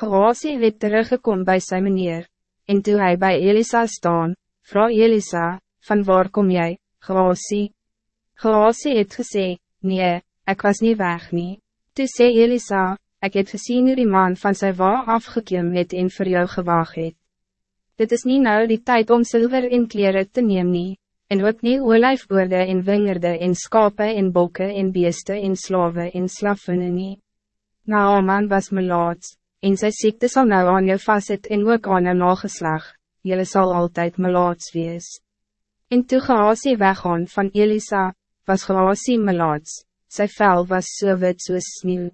Gehasie het teruggekom bij zijn meneer, en toe hij bij Elisa staan, vrouw Elisa, van waar kom jij, Gehasie? Gehasie het gesê, nee, ik was niet weg nie. Toe sê Elisa, ik heb gezien hoe die man van zijn wa afgekiem het en voor jou gewaag het. Dit is niet nou die tijd om zilver in kleren te nemen, nie, en ook nie olijfboorde en wingerde en skape en bokke en beeste en slawe en slaffene nie. Naaman was melaats, en sy ziekte zal nou aan jou vastzit en ook aan jou nageslag, jylle sal altijd melaats wees. En toe Gehasie weggaan van Elisa, was Gehasie melaats, sy vel was so wit soos sneeuw.